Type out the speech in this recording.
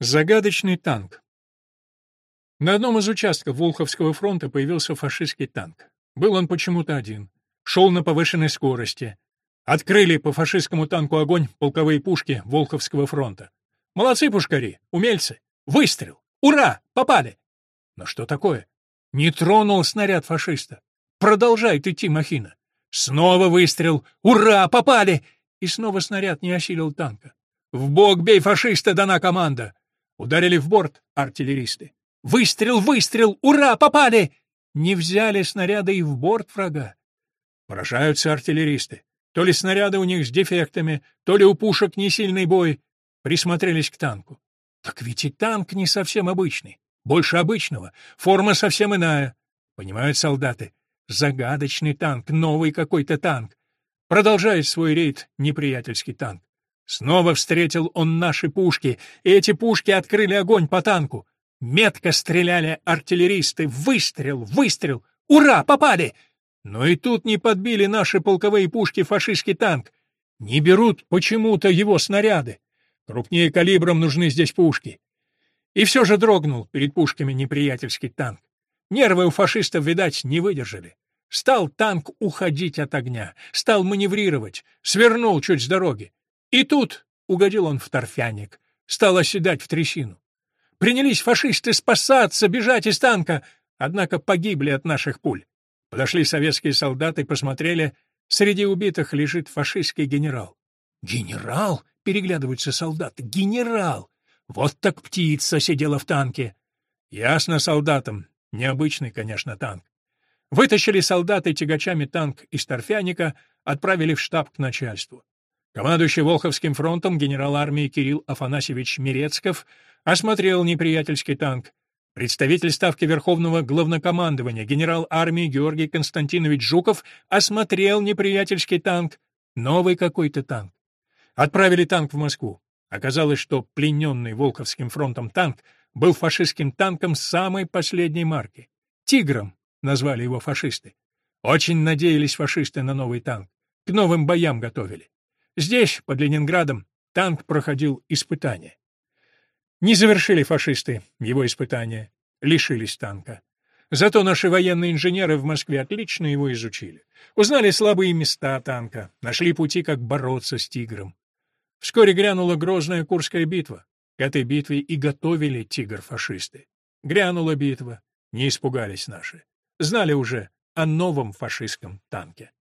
Загадочный танк. На одном из участков Волховского фронта появился фашистский танк. Был он почему-то один. Шел на повышенной скорости. Открыли по фашистскому танку огонь полковые пушки Волховского фронта. Молодцы пушкари, умельцы. Выстрел. Ура! Попали! Но что такое? Не тронул снаряд фашиста. Продолжает идти махина. Снова выстрел. Ура! Попали! И снова снаряд не осилил танка. «В бок бей фашиста!» дана команда. Ударили в борт артиллеристы. Выстрел, выстрел! Ура, попали! Не взяли снаряды и в борт врага. Поражаются артиллеристы. То ли снаряды у них с дефектами, то ли у пушек не сильный бой. Присмотрелись к танку. Так ведь и танк не совсем обычный. Больше обычного. Форма совсем иная. Понимают солдаты. Загадочный танк, новый какой-то танк. Продолжает свой рейд неприятельский танк. Снова встретил он наши пушки, и эти пушки открыли огонь по танку. Метко стреляли артиллеристы. Выстрел, выстрел. Ура, попали! Но и тут не подбили наши полковые пушки фашистский танк. Не берут почему-то его снаряды. Крупнее калибром нужны здесь пушки. И все же дрогнул перед пушками неприятельский танк. Нервы у фашистов, видать, не выдержали. Стал танк уходить от огня, стал маневрировать, свернул чуть с дороги. И тут угодил он в торфяник, стал оседать в трясину. Принялись фашисты спасаться, бежать из танка, однако погибли от наших пуль. Подошли советские солдаты, посмотрели, среди убитых лежит фашистский генерал. «Генерал?» — переглядываются солдаты. «Генерал! Вот так птица сидела в танке!» Ясно солдатам. Необычный, конечно, танк. Вытащили солдаты тягачами танк из торфяника, отправили в штаб к начальству. Командующий Волховским фронтом генерал армии Кирилл Афанасьевич Мирецков осмотрел неприятельский танк. Представитель Ставки Верховного Главнокомандования генерал армии Георгий Константинович Жуков осмотрел неприятельский танк. Новый какой-то танк. Отправили танк в Москву. Оказалось, что плененный Волховским фронтом танк был фашистским танком самой последней марки. «Тигром» назвали его фашисты. Очень надеялись фашисты на новый танк. К новым боям готовили. Здесь, под Ленинградом, танк проходил испытания. Не завершили фашисты его испытания, лишились танка. Зато наши военные инженеры в Москве отлично его изучили. Узнали слабые места танка, нашли пути, как бороться с «Тигром». Вскоре грянула грозная Курская битва. К этой битве и готовили «Тигр» фашисты. Грянула битва, не испугались наши. Знали уже о новом фашистском танке.